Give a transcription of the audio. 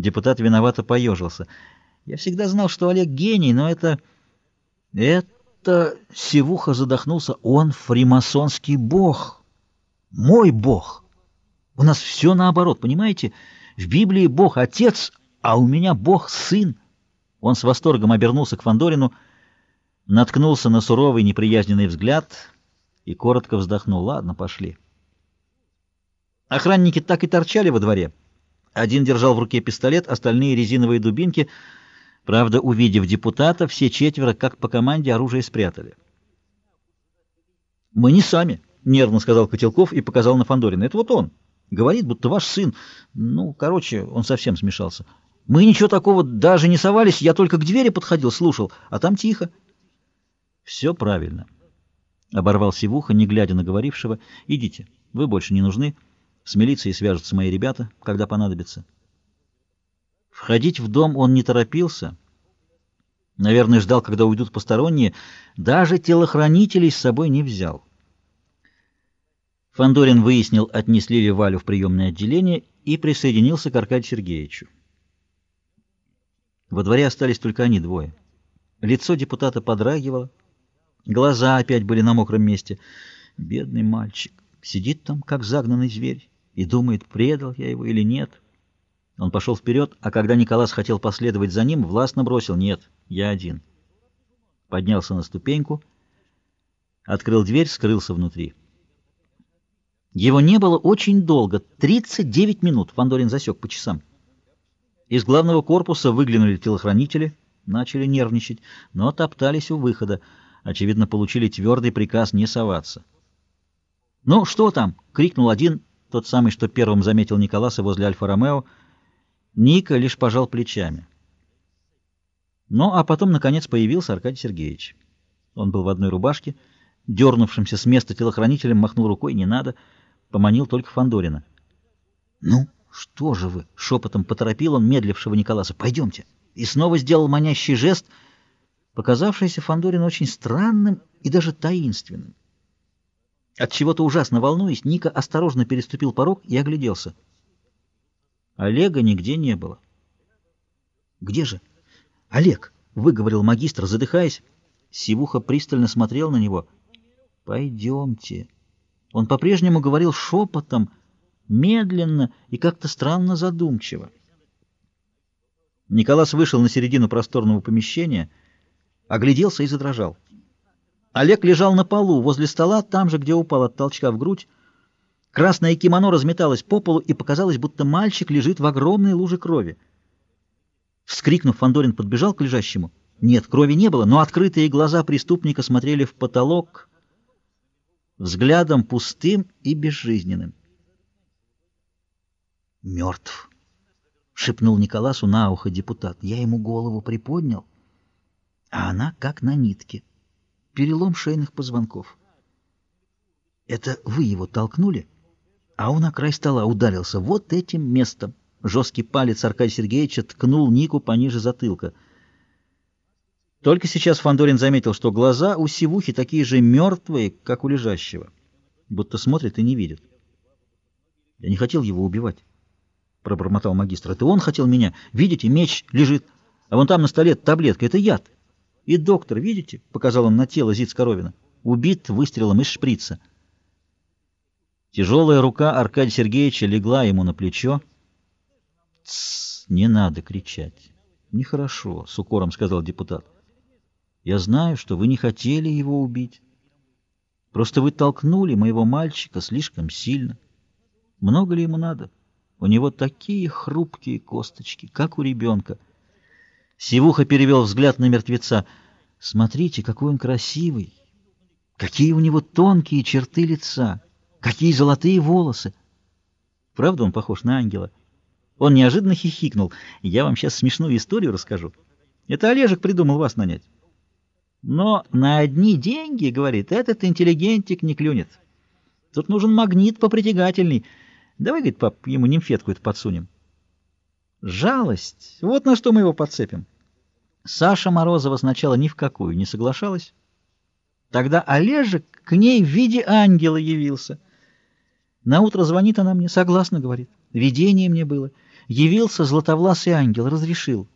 Депутат виновато поежился. Я всегда знал, что Олег гений, но это... Это... Севуха задохнулся. Он фримасонский бог. Мой бог. У нас все наоборот, понимаете? В Библии бог отец, а у меня бог сын. Он с восторгом обернулся к Фандорину, наткнулся на суровый неприязненный взгляд и коротко вздохнул. Ладно, пошли. Охранники так и торчали во дворе. Один держал в руке пистолет, остальные — резиновые дубинки. Правда, увидев депутата, все четверо, как по команде, оружие спрятали. «Мы не сами», — нервно сказал Котелков и показал на Фандорина. «Это вот он. Говорит, будто ваш сын. Ну, короче, он совсем смешался. Мы ничего такого даже не совались, я только к двери подходил, слушал, а там тихо». «Все правильно», — оборвал Сивуха, не глядя на говорившего. «Идите, вы больше не нужны». С милицией свяжутся мои ребята, когда понадобится. Входить в дом он не торопился. Наверное, ждал, когда уйдут посторонние. Даже телохранителей с собой не взял. Фандорин выяснил, отнесли ли Валю в приемное отделение и присоединился к Аркадию Сергеевичу. Во дворе остались только они двое. Лицо депутата подрагивало, глаза опять были на мокром месте. Бедный мальчик сидит там, как загнанный зверь и думает, предал я его или нет. Он пошел вперед, а когда Николас хотел последовать за ним, властно бросил «Нет, я один». Поднялся на ступеньку, открыл дверь, скрылся внутри. Его не было очень долго, 39 минут, Фандорин засек по часам. Из главного корпуса выглянули телохранители, начали нервничать, но топтались у выхода, очевидно, получили твердый приказ не соваться. «Ну, что там?» — крикнул один, тот самый, что первым заметил Николаса возле Альфа-Ромео. Ника лишь пожал плечами. Ну, а потом, наконец, появился Аркадий Сергеевич. Он был в одной рубашке, дернувшимся с места телохранителем, махнул рукой, не надо, поманил только Фандорина. «Ну, что же вы?» — шепотом поторопил он медлившего Николаса. «Пойдемте!» И снова сделал манящий жест, показавшийся Фандорину очень странным и даже таинственным. От чего-то ужасно волнуясь, Ника осторожно переступил порог и огляделся. Олега нигде не было. «Где же?» «Олег!» — выговорил магистр, задыхаясь. Сивуха пристально смотрел на него. «Пойдемте». Он по-прежнему говорил шепотом, медленно и как-то странно задумчиво. Николас вышел на середину просторного помещения, огляделся и задрожал. Олег лежал на полу, возле стола, там же, где упал от толчка в грудь. Красное кимоно разметалось по полу, и показалось, будто мальчик лежит в огромной луже крови. Вскрикнув, Фандорин подбежал к лежащему. Нет, крови не было, но открытые глаза преступника смотрели в потолок взглядом пустым и безжизненным. «Мертв», — шепнул Николасу на ухо депутат. «Я ему голову приподнял, а она как на нитке» перелом шейных позвонков. Это вы его толкнули, а он на край стола ударился вот этим местом. Жесткий палец Аркадия Сергеевича ткнул Нику пониже затылка. Только сейчас Фандорин заметил, что глаза у Сивухи такие же мертвые, как у лежащего, будто смотрит и не видит. «Я не хотел его убивать», — пробормотал магистр. «Это он хотел меня. Видите, меч лежит, а вон там на столе таблетка. Это яд». И доктор, видите, — показал он на тело Зиц-Коровина, — убит выстрелом из шприца. Тяжелая рука Аркадия Сергеевича легла ему на плечо. — Тссс, не надо кричать. — Нехорошо, — с укором сказал депутат. — Я знаю, что вы не хотели его убить. Просто вы толкнули моего мальчика слишком сильно. Много ли ему надо? У него такие хрупкие косточки, как у ребенка. Сивуха перевел взгляд на мертвеца — Смотрите, какой он красивый! Какие у него тонкие черты лица! Какие золотые волосы! Правда, он похож на ангела? Он неожиданно хихикнул. Я вам сейчас смешную историю расскажу. Это Олежек придумал вас нанять. Но на одни деньги, говорит, этот интеллигентик не клюнет. Тут нужен магнит попритягательный. Давай, говорит, пап, ему нимфетку это подсунем. Жалость. Вот на что мы его подцепим. Саша Морозова сначала ни в какую не соглашалась. Тогда Олежек к ней в виде ангела явился. На утро звонит она мне, согласно, говорит. Видение мне было. Явился златовласый ангел, разрешил.